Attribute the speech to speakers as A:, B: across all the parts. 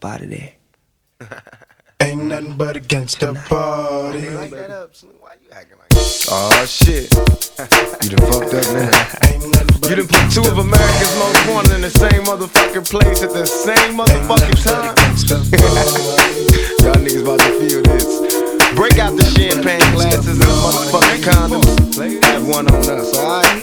A: up out of there.
B: Ain't nothing but a gangsta party.
C: Like that up, Snoop. Why you acting like that?
D: Oh shit. You done fucked up now.
B: Ain't nothing
D: You
B: a
D: done put two of America's most wanted in the same motherfucking place at the same motherfucking time. Y'all niggas about to feel this. Break out the champagne glasses and the motherfucking condoms. Have one on us, alright?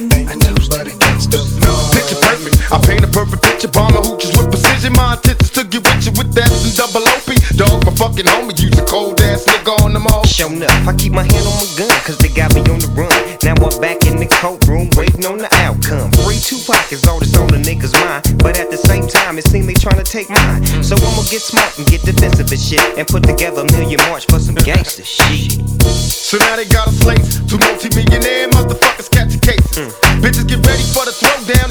D: Picture perfect. I paint a perfect picture. Bomber hooches with My intentions to get with you with that and double OP. Dog, my fucking homie. Use a cold ass nigga on them all.
E: Show enough, I keep my hand on my gun, cause they got me on the run. Now I'm back in the courtroom, waiting on the outcome. Free two pockets, all this on the niggas' mind. But at the same time, it seems they trying to take mine. So I'ma get smart and get defensive and shit. And put together a million march for some gangster shit.
D: So now they got a laced. Two multi-millionaire motherfuckers catching cases. Hmm. Bitches get ready for the throwdown.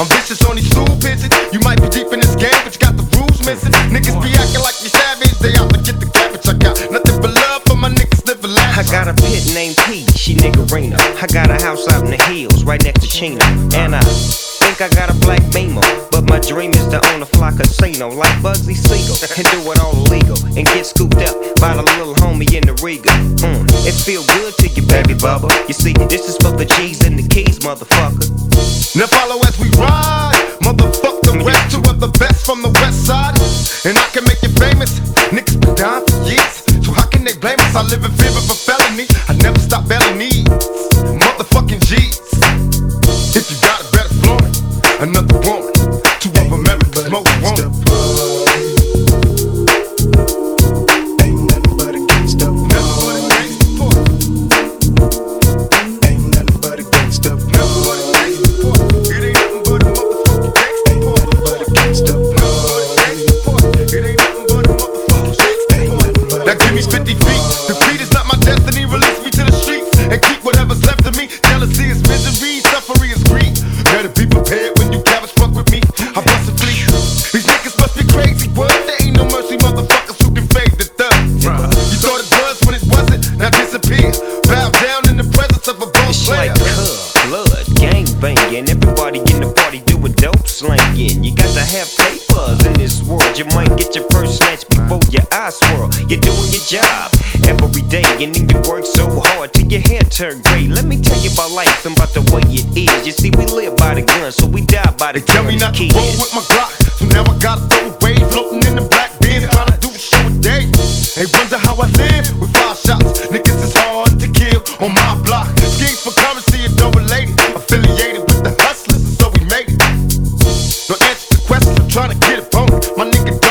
D: I'm vicious on these stool pigeons. You might be deep in this game, but you got the rules missing. Niggas be acting like you savage. They out to get the cabbage. I got nothing but love for my niggas living
E: I got a pit named P, she niggerina. I got a house out in the hills, right next to Chino. And I think I got a black beamer. Casino like Bugsy Siegel. And do it all illegal. And get scooped up by the little homie in the Regal. Mm, it feel good to you, baby bubba. You see, this is for the G's and the keys, motherfucker.
D: Now follow as we ride. Motherfuck the rest. Two of the best from the west side. And I can make you famous. Niggas been down for years. So how can they blame us? I live in fear of a felony. I never stop belly needs. Motherfucking G's. If you got it, better it. Another
E: like blood, gang banging. Everybody in the party doing dope slanging. You got to have papers in this world. You might get your first snatch before your eyes swirl. You're doing your job every day, and then you work so hard till your hair turn gray. Let me tell you about life and about the way it is. You see, we live by the gun, so we die by the
D: gun. Tell me not
E: kids.
D: to roll with my Glock, so now I got throw away, floating in the black bin, try to do show a day. Hey, wonder how I live with five shots. Niggas It's hard to kill on my block. tryna get it funky. My nigga